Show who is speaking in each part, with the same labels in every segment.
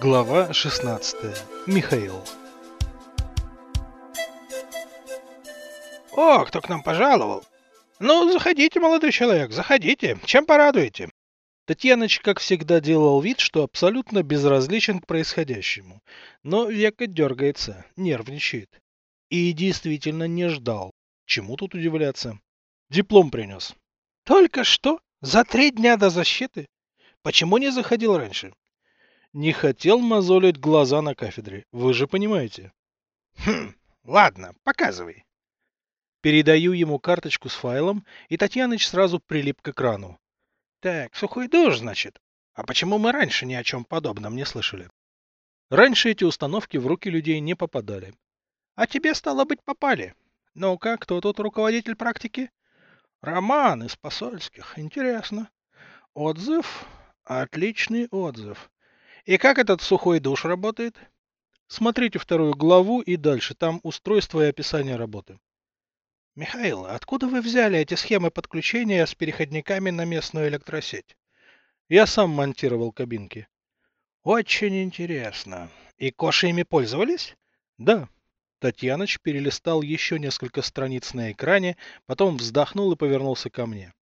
Speaker 1: Глава 16. Михаил.
Speaker 2: О, кто к нам пожаловал? Ну, заходите, молодой человек, заходите. Чем порадуете?
Speaker 1: Татьяныч, как всегда, делал вид, что абсолютно безразличен к происходящему. Но века дергается, нервничает. И действительно не ждал. Чему тут удивляться? Диплом принес.
Speaker 2: Только что? За три дня до защиты? Почему не заходил раньше?
Speaker 1: Не хотел мозолить глаза на кафедре, вы же понимаете.
Speaker 2: Хм, ладно, показывай.
Speaker 1: Передаю ему карточку с файлом, и Татьяныч сразу прилип к экрану.
Speaker 2: Так, сухой душ, значит. А почему мы раньше ни о чем подобном не слышали?
Speaker 1: Раньше эти установки в руки людей не попадали.
Speaker 2: А тебе, стало быть, попали. Ну-ка, кто тут руководитель практики? Роман из посольских. Интересно. Отзыв? Отличный отзыв. И как этот сухой душ работает?
Speaker 1: Смотрите вторую главу и дальше. Там устройство и описание работы.
Speaker 2: Михаил, откуда вы взяли эти схемы подключения с переходниками на местную электросеть?
Speaker 1: Я сам монтировал кабинки.
Speaker 2: Очень интересно. И Коши ими пользовались?
Speaker 1: Да. Татьяныч перелистал еще несколько страниц на экране, потом вздохнул и повернулся ко мне.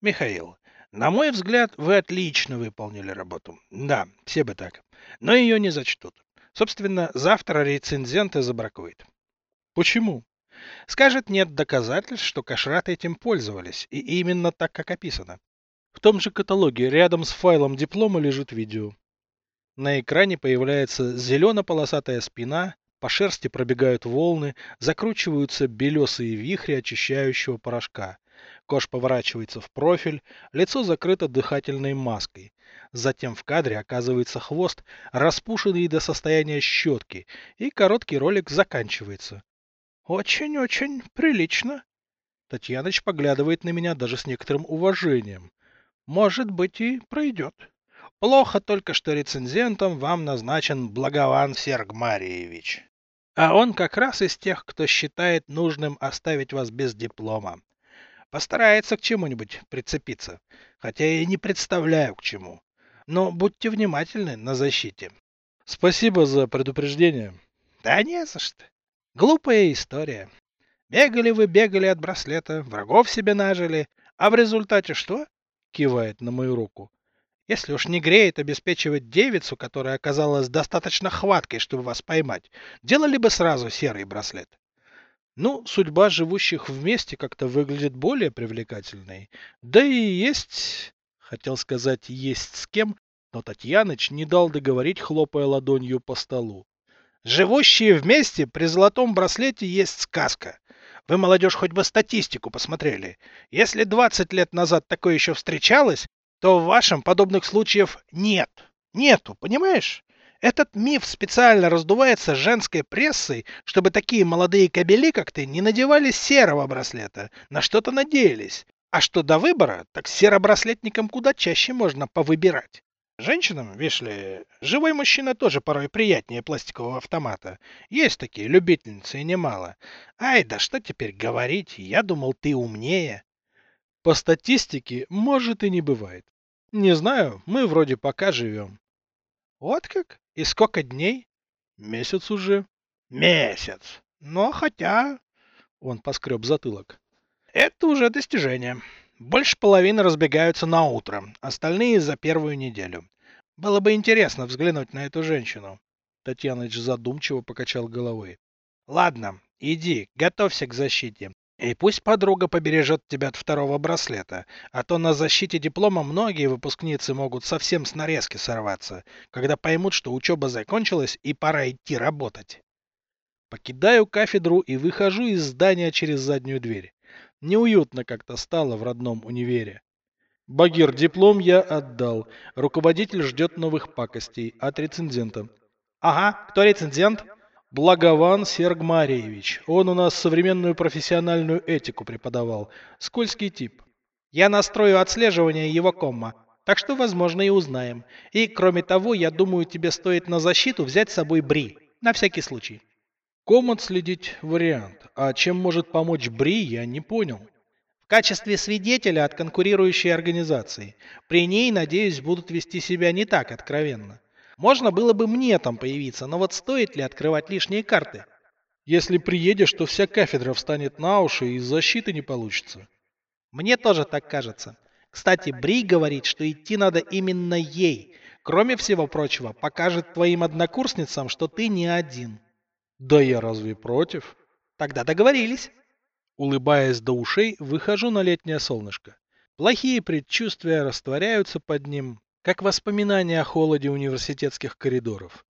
Speaker 2: Михаил, на мой взгляд, вы отлично выполнили работу. Да, все бы так. Но ее не зачтут. Собственно, завтра рецензенты забракует.
Speaker 1: Почему?
Speaker 2: Скажет, нет доказательств, что кашраты этим пользовались, и именно так, как описано.
Speaker 1: В том же каталоге рядом с файлом диплома лежит видео. На экране появляется зелено-полосатая спина, по шерсти пробегают волны, закручиваются белесые вихри очищающего порошка. Кош поворачивается в профиль, лицо закрыто дыхательной маской. Затем в кадре оказывается хвост, распушенный до состояния щетки, и короткий ролик заканчивается.
Speaker 2: Очень-очень прилично.
Speaker 1: Татьяныч поглядывает на меня даже с некоторым уважением.
Speaker 2: Может быть и пройдет. Плохо только, что рецензентом вам назначен Благован Сергмариевич. А он как раз из тех, кто считает нужным оставить вас без диплома. Постарается к чему-нибудь прицепиться, хотя я и не представляю к чему. Но будьте внимательны на защите.
Speaker 1: Спасибо за предупреждение.
Speaker 2: Да не за что. Глупая история. Бегали вы, бегали от браслета, врагов себе нажили, а в результате что? Кивает на мою руку. Если уж не греет обеспечивать девицу, которая оказалась достаточно хваткой, чтобы вас поймать, делали бы сразу серый браслет.
Speaker 1: Ну, судьба живущих вместе как-то выглядит более привлекательной. Да и есть... Хотел сказать, есть с кем, но Татьяныч не дал договорить, хлопая ладонью по столу.
Speaker 2: Живущие вместе при золотом браслете есть сказка. Вы, молодежь, хоть бы статистику посмотрели. Если 20 лет назад такое еще встречалось, то в вашем подобных случаев нет. Нету, понимаешь? Этот миф специально раздувается женской прессой, чтобы такие молодые кобели, как ты, не надевали серого браслета, на что-то надеялись. А что до выбора, так серобраслетникам куда чаще можно повыбирать. Женщинам, видишь ли, живой мужчина тоже порой приятнее пластикового автомата. Есть такие любительницы и немало. Ай, да что теперь говорить, я думал, ты умнее.
Speaker 1: По статистике, может и не бывает. Не знаю, мы вроде пока живем.
Speaker 2: Вот как? И сколько дней?
Speaker 1: Месяц уже.
Speaker 2: Месяц. Но хотя... Он поскреб затылок. Это уже достижение. Больше половины разбегаются на утро, остальные за первую неделю. Было бы интересно взглянуть на эту женщину.
Speaker 1: Татьяныч задумчиво покачал головой.
Speaker 2: Ладно, иди, готовься к защите. И пусть подруга побережет тебя от второго браслета, а то на защите диплома многие выпускницы могут совсем с нарезки сорваться, когда поймут, что учеба закончилась и пора идти работать.
Speaker 1: Покидаю кафедру и выхожу из здания через заднюю дверь. Неуютно как-то стало в родном универе. Багир, диплом я отдал. Руководитель ждет новых пакостей от рецензента.
Speaker 2: Ага, кто рецензент?
Speaker 1: Благован Сергмариевич. Он у нас современную профессиональную этику преподавал. Скользкий тип.
Speaker 2: Я настрою отслеживание его комма. Так что, возможно, и узнаем. И, кроме того, я думаю, тебе стоит на защиту взять с собой Бри. На всякий случай.
Speaker 1: Ком отследить вариант. А чем может помочь Бри, я не понял.
Speaker 2: качестве свидетеля от конкурирующей организации. При ней, надеюсь, будут вести себя не так откровенно. Можно было бы мне там появиться, но вот стоит ли открывать лишние карты?
Speaker 1: Если приедешь, то вся кафедра встанет на уши и защиты не получится.
Speaker 2: Мне тоже так кажется. Кстати, Бри говорит, что идти надо именно ей. Кроме всего прочего, покажет твоим однокурсницам, что ты не один.
Speaker 1: Да я разве против?
Speaker 2: Тогда договорились.
Speaker 1: Улыбаясь до ушей, выхожу на летнее солнышко. Плохие предчувствия растворяются под ним, как воспоминания о холоде университетских коридоров.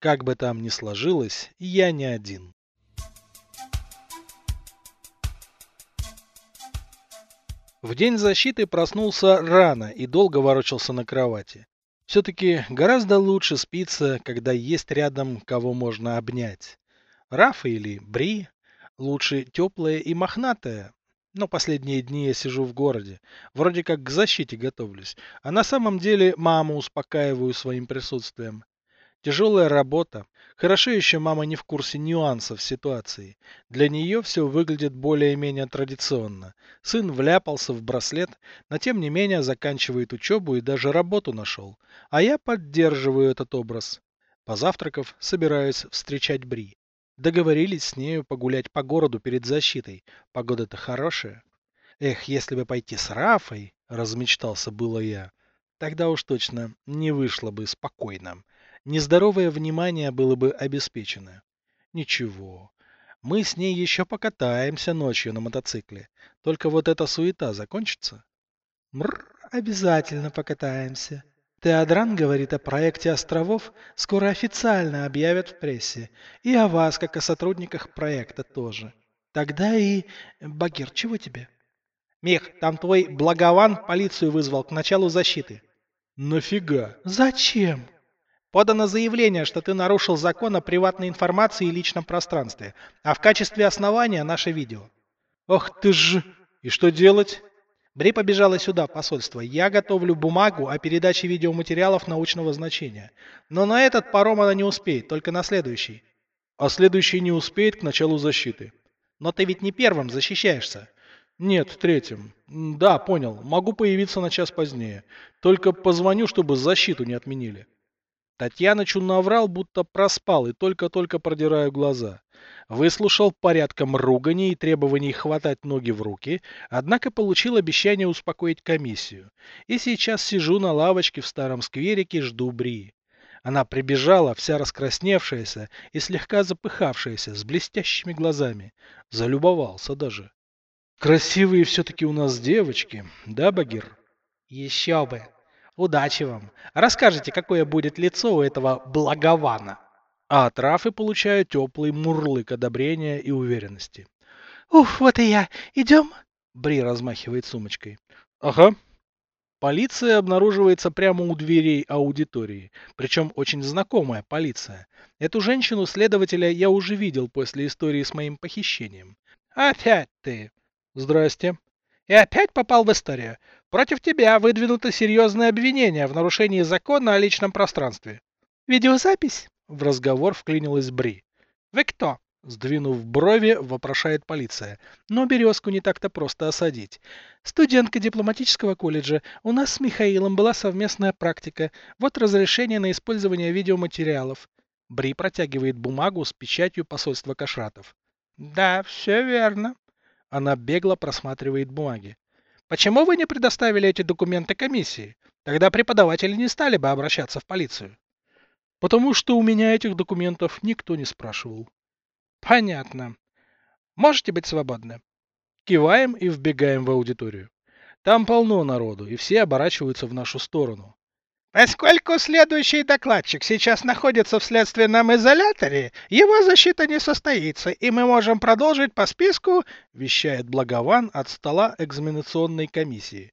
Speaker 1: Как бы там ни сложилось, я не один. В день защиты проснулся рано и долго ворочался на кровати. Все-таки гораздо лучше спится, когда есть рядом кого можно обнять. Рафа или Бри, Лучше теплое и мохнатое. Но последние дни я сижу в городе. Вроде как к защите готовлюсь. А на самом деле маму успокаиваю своим присутствием. Тяжелая работа. Хорошо еще мама не в курсе нюансов ситуации. Для нее все выглядит более-менее традиционно. Сын вляпался в браслет, но тем не менее заканчивает учебу и даже работу нашел. А я поддерживаю этот образ. Позавтракав, собираюсь встречать Бри. Договорились с нею погулять по городу перед защитой. Погода-то хорошая. Эх, если бы пойти с Рафой, размечтался было я, тогда уж точно не вышло бы спокойно. Нездоровое внимание было бы обеспечено. Ничего, мы с ней еще покатаемся ночью на мотоцикле. Только вот эта суета закончится.
Speaker 2: Мр, обязательно покатаемся. Теодран говорит о проекте островов, скоро официально объявят в прессе. И о вас, как о сотрудниках проекта тоже. Тогда и... Багир, чего тебе? Мех, там твой благован полицию вызвал к началу защиты.
Speaker 1: Нафига?
Speaker 2: Зачем? Подано заявление, что ты нарушил закон о приватной информации и личном пространстве, а в качестве основания наше видео.
Speaker 1: Ох ты ж! И что делать?
Speaker 2: Бри побежала сюда, посольство. Я готовлю бумагу о передаче видеоматериалов научного значения. Но на этот паром она не успеет, только на следующий.
Speaker 1: А следующий не успеет к началу защиты.
Speaker 2: Но ты ведь не первым защищаешься.
Speaker 1: Нет, третьим. Да, понял. Могу появиться на час позднее. Только позвоню, чтобы защиту не отменили. Татьянычу наврал, будто проспал, и только-только продираю глаза. Выслушал порядком руганий и требований хватать ноги в руки, однако получил обещание успокоить комиссию. И сейчас сижу на лавочке в старом скверике, жду Бри. Она прибежала, вся раскрасневшаяся и слегка запыхавшаяся, с блестящими глазами. Залюбовался даже. Красивые все-таки у нас девочки, да, Багир?
Speaker 2: Еще бы. Удачи вам. Расскажите, какое будет лицо у этого благована.
Speaker 1: А от Рафы получаю теплый мурлык одобрения и уверенности.
Speaker 2: «Уф, вот и я. Идем?»
Speaker 1: Бри размахивает сумочкой. «Ага». Полиция обнаруживается прямо у дверей аудитории. Причем очень знакомая полиция. Эту женщину-следователя я уже видел после истории с моим похищением.
Speaker 2: «Опять ты!»
Speaker 1: «Здрасте».
Speaker 2: «И опять попал в историю. Против тебя выдвинуто серьезное обвинение в нарушении закона о личном пространстве. Видеозапись? В разговор вклинилась Бри. Вы кто?
Speaker 1: Сдвинув брови, вопрошает полиция. Но березку не так-то просто осадить.
Speaker 2: Студентка дипломатического колледжа. У нас с Михаилом была совместная практика. Вот разрешение на использование видеоматериалов.
Speaker 1: Бри протягивает бумагу с печатью посольства Кашратов.
Speaker 2: Да, все верно.
Speaker 1: Она бегло просматривает бумаги.
Speaker 2: Почему вы не предоставили эти документы комиссии? Тогда преподаватели не стали бы обращаться в полицию.
Speaker 1: Потому что у меня этих документов никто не спрашивал.
Speaker 2: Понятно. Можете быть свободны.
Speaker 1: Киваем и вбегаем в аудиторию. Там полно народу, и все оборачиваются в нашу сторону.
Speaker 2: Поскольку следующий докладчик сейчас находится в следственном изоляторе, его защита не состоится, и мы можем продолжить по списку, вещает Благован от стола экзаменационной комиссии.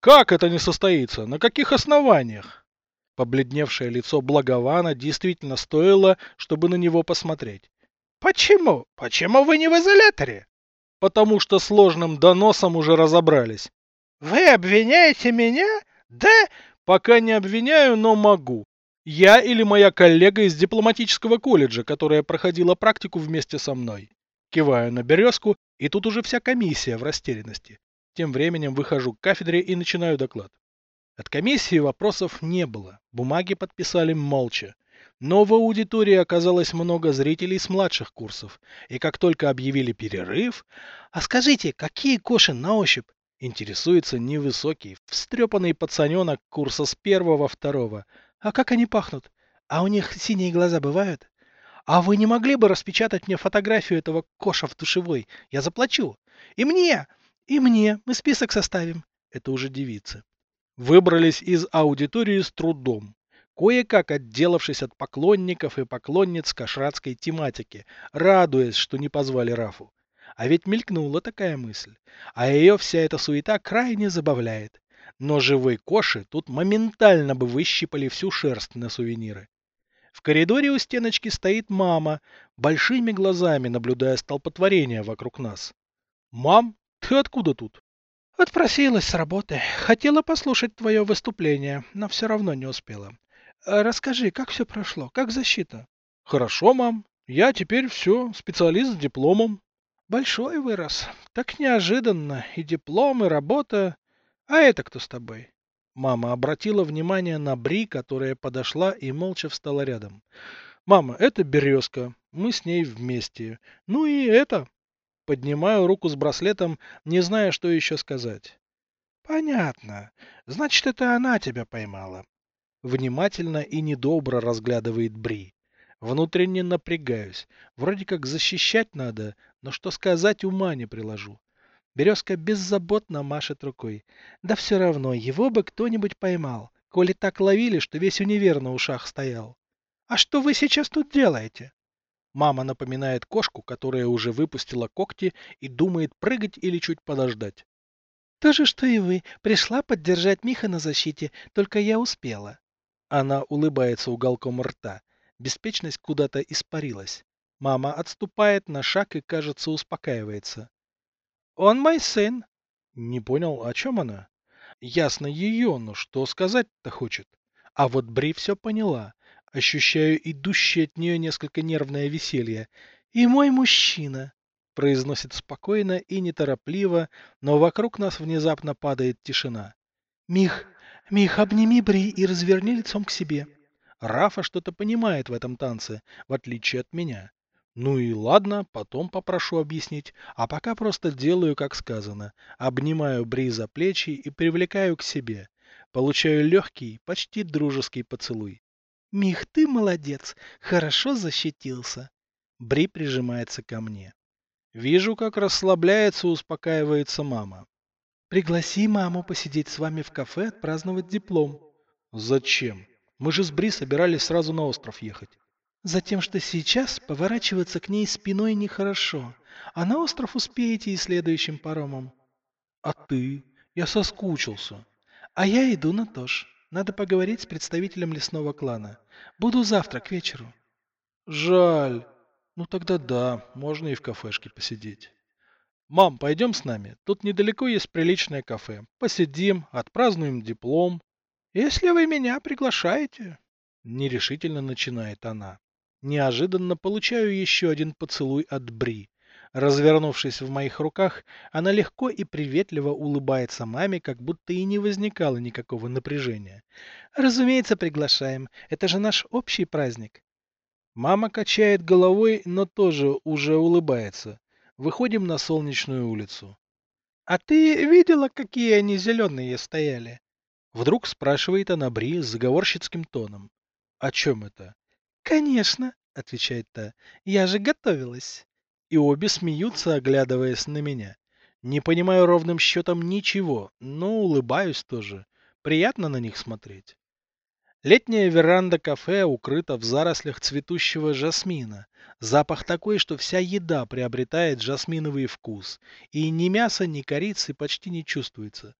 Speaker 1: Как это не состоится? На каких основаниях? Побледневшее лицо Благована действительно стоило, чтобы на него посмотреть.
Speaker 2: Почему? Почему вы не в изоляторе?
Speaker 1: Потому что сложным доносом уже разобрались.
Speaker 2: Вы обвиняете меня? Да
Speaker 1: Пока не обвиняю, но могу. Я или моя коллега из дипломатического колледжа, которая проходила практику вместе со мной. Киваю на березку, и тут уже вся комиссия в растерянности. Тем временем выхожу к кафедре и начинаю доклад. От комиссии вопросов не было, бумаги подписали молча. Но в аудитории оказалось много зрителей с младших курсов, и как только объявили перерыв... «А скажите, какие коши на ощупь?» Интересуется невысокий, встрепанный пацаненок курса с первого-второго. «А как они пахнут? А у них синие глаза бывают?» «А вы не могли бы распечатать мне фотографию этого коша в душевой? Я заплачу!» «И мне! И мне! Мы список составим!» Это уже девицы. Выбрались из аудитории с трудом. Кое-как отделавшись от поклонников и поклонниц кашратской тематики, радуясь, что не позвали Рафу. А ведь мелькнула такая мысль. А ее вся эта суета крайне забавляет. Но живой коши тут моментально бы выщипали всю шерсть на сувениры. В коридоре у стеночки стоит мама, большими глазами наблюдая столпотворение вокруг нас. «Мам, ты откуда тут?»
Speaker 2: Отпросилась с работы. Хотела послушать твое выступление, но все равно не успела. Э, расскажи, как все прошло? Как защита?
Speaker 1: Хорошо, мам. Я теперь все, специалист с дипломом.
Speaker 2: Большой вырос. Так неожиданно. И диплом, и работа. А это кто с тобой?
Speaker 1: Мама обратила внимание на Бри, которая подошла и молча встала рядом. Мама, это березка. Мы с ней вместе. Ну и это. Поднимаю руку с браслетом, не зная, что еще сказать.
Speaker 2: Понятно. Значит, это она тебя поймала.
Speaker 1: Внимательно и недобро разглядывает Бри. Внутренне напрягаюсь. Вроде как защищать надо, но что сказать ума не приложу. Березка беззаботно машет рукой. Да все равно, его бы кто-нибудь поймал, коли так ловили, что весь универ на ушах стоял.
Speaker 2: А что вы сейчас тут делаете?
Speaker 1: Мама напоминает кошку, которая уже выпустила когти и думает прыгать или чуть подождать.
Speaker 2: То же, что и вы. Пришла поддержать Миха на защите, только я успела.
Speaker 1: Она улыбается уголком рта. Беспечность куда-то испарилась. Мама отступает на шаг и, кажется, успокаивается.
Speaker 2: «Он мой сын».
Speaker 1: Не понял, о чем она? Ясно ее, но что сказать-то хочет? А вот Бри все поняла. Ощущаю идущее от нее несколько нервное веселье. «И мой мужчина!» — произносит спокойно и неторопливо, но вокруг нас внезапно падает тишина.
Speaker 2: «Мих, Мих, обними Бри и разверни лицом к себе».
Speaker 1: Рафа что-то понимает в этом танце, в отличие от меня. Ну и ладно, потом попрошу объяснить, а пока просто делаю, как сказано. Обнимаю Бри за плечи и привлекаю к себе. Получаю легкий, почти дружеский поцелуй.
Speaker 2: Мих, ты молодец, хорошо защитился.
Speaker 1: Бри прижимается ко мне. Вижу, как расслабляется, успокаивается мама.
Speaker 2: Пригласи маму посидеть с вами в кафе отпраздновать диплом.
Speaker 1: Зачем? Мы же с Бри собирались сразу на остров ехать.
Speaker 2: Затем, что сейчас поворачиваться к ней спиной нехорошо, а на остров успеете и следующим паромом.
Speaker 1: А ты? Я соскучился.
Speaker 2: А я иду на то ж. Надо поговорить с представителем лесного клана. Буду завтра к вечеру.
Speaker 1: Жаль. Ну тогда да, можно и в кафешке посидеть. Мам, пойдем с нами. Тут недалеко есть приличное кафе. Посидим, отпразднуем диплом.
Speaker 2: Если вы меня приглашаете.
Speaker 1: Нерешительно начинает она. Неожиданно получаю еще один поцелуй от Бри. Развернувшись в моих руках, она легко и приветливо улыбается маме, как будто и не возникало никакого напряжения.
Speaker 2: «Разумеется, приглашаем. Это же наш общий праздник».
Speaker 1: Мама качает головой, но тоже уже улыбается. Выходим на солнечную улицу.
Speaker 2: «А ты видела, какие они зеленые стояли?»
Speaker 1: Вдруг спрашивает она Бри с заговорщицким тоном. «О чем это?»
Speaker 2: «Конечно», — отвечает та. «Я же готовилась»
Speaker 1: и обе смеются, оглядываясь на меня. Не понимаю ровным счетом ничего, но улыбаюсь тоже. Приятно на них смотреть. Летняя веранда кафе укрыта в зарослях цветущего жасмина. Запах такой, что вся еда приобретает жасминовый вкус. И ни мяса, ни корицы почти не чувствуется.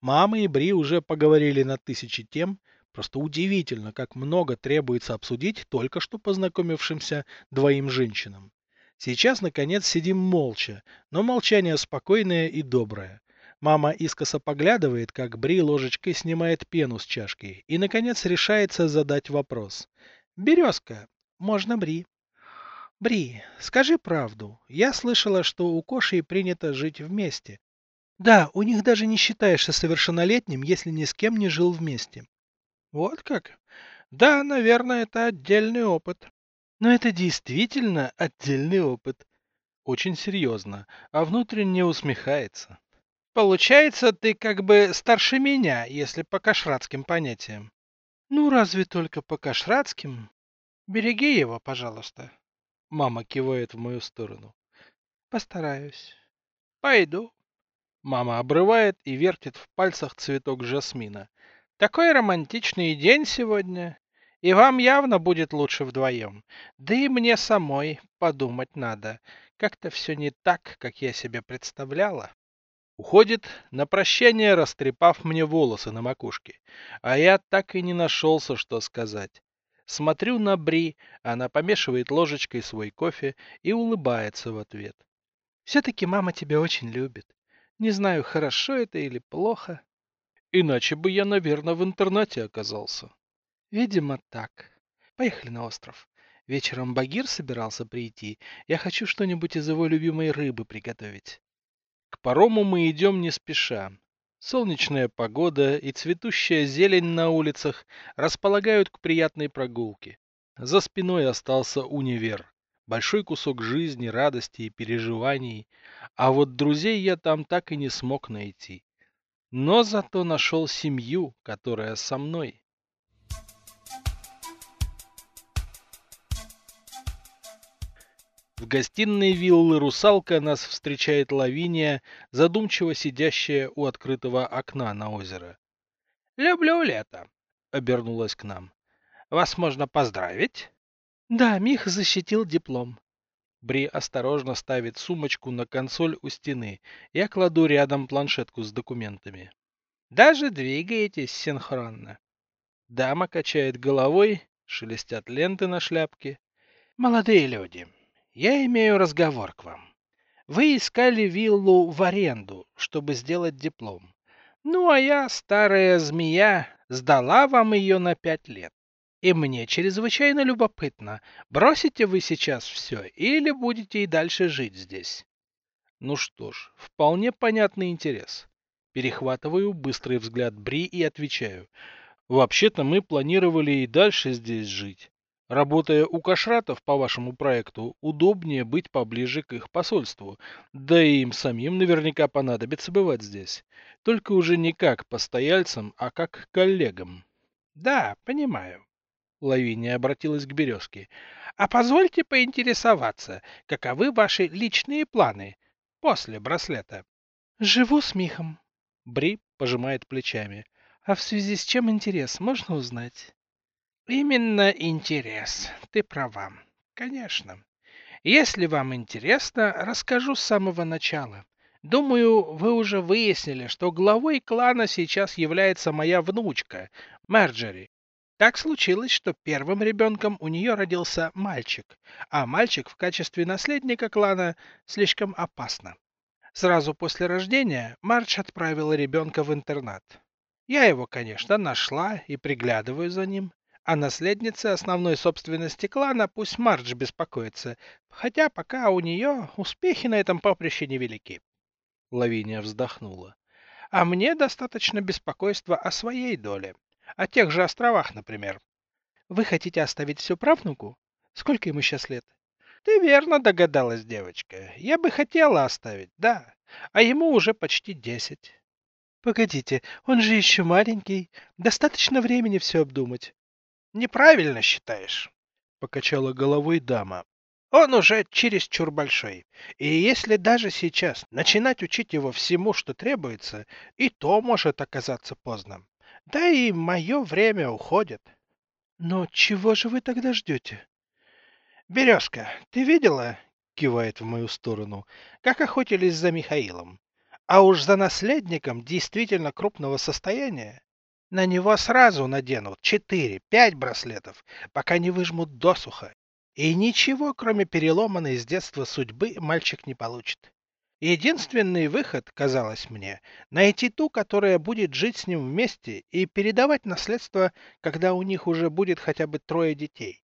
Speaker 1: Мама и Бри уже поговорили на тысячи тем. Просто удивительно, как много требуется обсудить только что познакомившимся двоим женщинам. Сейчас, наконец, сидим молча, но молчание спокойное и доброе. Мама искоса поглядывает, как Бри ложечкой снимает пену с чашки, и, наконец, решается задать вопрос.
Speaker 2: «Березка, можно Бри?» «Бри, скажи правду. Я слышала, что у Коши принято жить вместе». Да, у них даже не считаешься совершеннолетним, если ни с кем не жил вместе.
Speaker 1: Вот как? Да, наверное, это отдельный опыт.
Speaker 2: Но это действительно отдельный опыт.
Speaker 1: Очень серьезно, а внутренне усмехается.
Speaker 2: Получается, ты как бы старше меня, если по кашратским понятиям.
Speaker 1: Ну, разве только по кашратским?
Speaker 2: Береги его, пожалуйста.
Speaker 1: Мама кивает в мою сторону.
Speaker 2: Постараюсь.
Speaker 1: Пойду. Мама обрывает и вертит в пальцах цветок жасмина.
Speaker 2: Такой романтичный день сегодня. И вам явно будет лучше вдвоем. Да и мне самой подумать надо. Как-то все не так, как я себе представляла.
Speaker 1: Уходит, на прощание растрепав мне волосы на макушке. А я так и не нашелся, что сказать. Смотрю на Бри, она помешивает ложечкой свой кофе и улыбается в ответ.
Speaker 2: Все-таки мама тебя очень любит. Не знаю, хорошо это или плохо.
Speaker 1: Иначе бы я, наверное, в интернате оказался.
Speaker 2: Видимо, так. Поехали на остров. Вечером Багир собирался прийти. Я хочу что-нибудь из его любимой рыбы приготовить.
Speaker 1: К парому мы идем не спеша. Солнечная погода и цветущая зелень на улицах располагают к приятной прогулке. За спиной остался универ. Большой кусок жизни, радости и переживаний. А вот друзей я там так и не смог найти. Но зато нашел семью, которая со мной. В гостиной виллы «Русалка» нас встречает Лавиния, задумчиво сидящая у открытого окна на озеро.
Speaker 2: «Люблю лето», —
Speaker 1: обернулась к нам. «Вас можно поздравить?»
Speaker 2: «Да, Мих защитил диплом».
Speaker 1: Бри осторожно ставит сумочку на консоль у стены. Я кладу рядом планшетку с документами.
Speaker 2: «Даже двигаетесь синхронно».
Speaker 1: Дама качает головой, шелестят ленты на шляпке.
Speaker 2: «Молодые люди, я имею разговор к вам. Вы искали виллу в аренду, чтобы сделать диплом. Ну, а я, старая змея, сдала вам ее на пять лет. И мне чрезвычайно любопытно, бросите вы сейчас все или будете и дальше жить здесь?
Speaker 1: Ну что ж, вполне понятный интерес. Перехватываю быстрый взгляд Бри и отвечаю. Вообще-то мы планировали и дальше здесь жить. Работая у кашратов по вашему проекту, удобнее быть поближе к их посольству. Да и им самим наверняка понадобится бывать здесь. Только уже не как постояльцам, а как коллегам.
Speaker 2: Да, понимаю. Лавиния обратилась к Березке. А позвольте поинтересоваться, каковы ваши личные планы после браслета? Живу с Михом. Бри пожимает плечами. А в связи с чем интерес, можно узнать? Именно интерес. Ты права. Конечно. Если вам интересно, расскажу с самого начала. Думаю, вы уже выяснили, что главой клана сейчас является моя внучка, Марджери. Так случилось, что первым ребенком у нее родился мальчик, а мальчик в качестве наследника клана слишком опасно. Сразу после рождения Мардж отправила ребенка в интернат. Я его, конечно, нашла и приглядываю за ним. А наследница основной собственности клана пусть Мардж беспокоится, хотя пока у нее успехи на этом поприще невелики.
Speaker 1: Лавиния вздохнула.
Speaker 2: А мне достаточно беспокойства о своей доле. О тех же островах, например. Вы хотите оставить все правнуку? Сколько ему сейчас лет? Ты верно догадалась, девочка. Я бы хотела оставить, да. А ему уже почти десять. Погодите, он же еще маленький. Достаточно времени все обдумать. Неправильно считаешь, покачала головой дама. Он уже чересчур большой. И если даже сейчас начинать учить его всему, что требуется, и то может оказаться поздно. Да и мое время уходит. Но чего же вы тогда ждете? Березка, ты видела, кивает в мою сторону, как охотились за Михаилом? А уж за наследником действительно крупного состояния на него сразу наденут 4-5 браслетов, пока не выжмут досуха. И ничего, кроме переломанной с детства судьбы, мальчик не получит. Единственный выход, казалось мне, найти ту, которая будет жить с ним вместе и передавать наследство, когда у них уже будет хотя бы трое детей.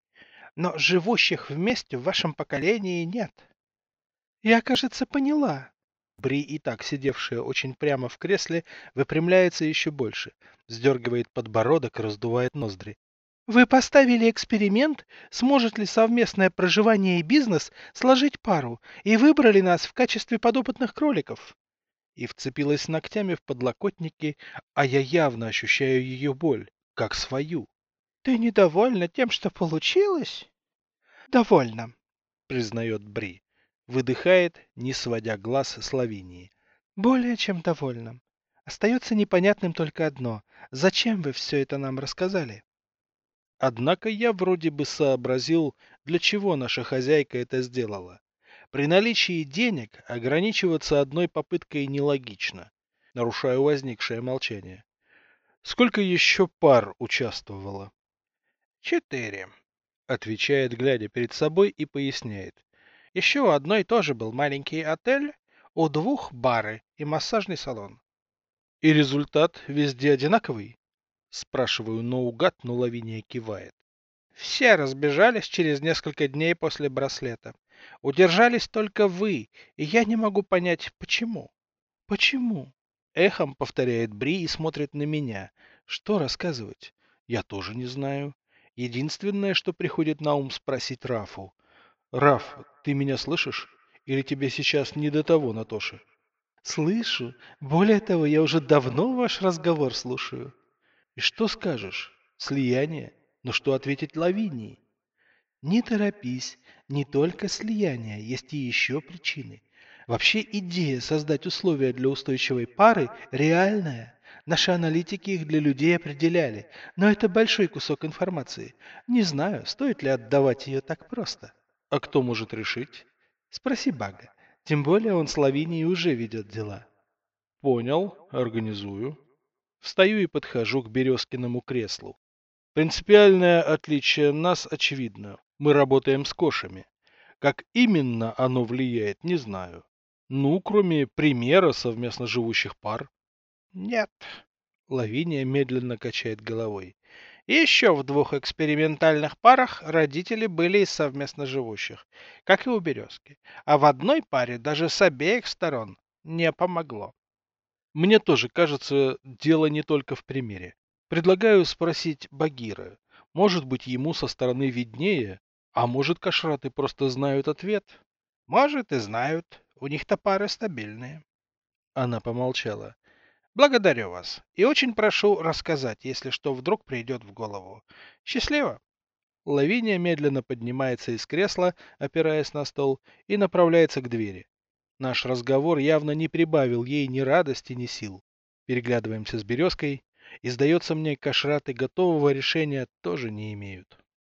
Speaker 2: Но живущих вместе в вашем поколении нет. Я, кажется, поняла.
Speaker 1: Бри, и так сидевшая очень прямо в кресле, выпрямляется еще больше, вздергивает подбородок и раздувает ноздри.
Speaker 2: Вы поставили эксперимент, сможет ли совместное проживание и бизнес сложить пару, и выбрали нас в качестве подопытных кроликов.
Speaker 1: И вцепилась ногтями в подлокотники, а я явно ощущаю ее боль, как свою.
Speaker 2: Ты недовольна тем, что получилось? Довольна,
Speaker 1: признает Бри. Выдыхает, не сводя глаз с Лавинии.
Speaker 2: Более чем довольна. Остается непонятным только одно. Зачем вы все это нам рассказали?
Speaker 1: Однако я вроде бы сообразил, для чего наша хозяйка это сделала. При наличии денег ограничиваться одной попыткой нелогично. Нарушаю возникшее молчание. Сколько еще пар участвовало?
Speaker 2: Четыре,
Speaker 1: отвечает, глядя перед собой, и поясняет.
Speaker 2: Еще у одной тоже был маленький отель, у двух бары и массажный салон.
Speaker 1: И результат везде одинаковый? Спрашиваю наугад, но Лавиния кивает.
Speaker 2: Все разбежались через несколько дней после браслета. Удержались только вы, и я не могу понять, почему.
Speaker 1: Почему? Эхом повторяет Бри и смотрит на меня. Что рассказывать? Я тоже не знаю. Единственное, что приходит на ум спросить Рафу. Раф, ты меня слышишь? Или тебе сейчас не до того, Натоша?
Speaker 2: Слышу. Более того, я уже давно ваш разговор слушаю.
Speaker 1: И что скажешь? Слияние? Но что ответить Лавинии?
Speaker 2: Не торопись, не только слияние, есть и еще причины. Вообще идея создать условия для устойчивой пары реальная. Наши аналитики их для людей определяли, но это большой кусок информации. Не знаю, стоит ли отдавать ее так просто.
Speaker 1: А кто может решить?
Speaker 2: Спроси Бага. Тем более он с Лавинией уже ведет дела.
Speaker 1: Понял, организую. Встаю и подхожу к Березкиному креслу. Принципиальное отличие нас очевидно. Мы работаем с кошами. Как именно оно влияет, не знаю. Ну, кроме примера совместно живущих пар.
Speaker 2: Нет. Лавиния медленно качает головой. Еще в двух экспериментальных парах родители были из совместно живущих, как и у березки. А в одной паре даже с обеих сторон не помогло.
Speaker 1: Мне тоже кажется, дело не только в примере. Предлагаю спросить Багира. Может быть, ему со стороны виднее, а может, кашраты просто знают ответ?
Speaker 2: Может, и знают. У них-то пары стабильные.
Speaker 1: Она помолчала.
Speaker 2: Благодарю вас. И очень прошу рассказать, если что вдруг придет в голову. Счастливо.
Speaker 1: Лавиния медленно поднимается из кресла, опираясь на стол, и направляется к двери. Наш разговор явно не прибавил ей ни радости, ни сил. Переглядываемся с березкой, и, сдается мне, кашраты готового решения тоже не имеют.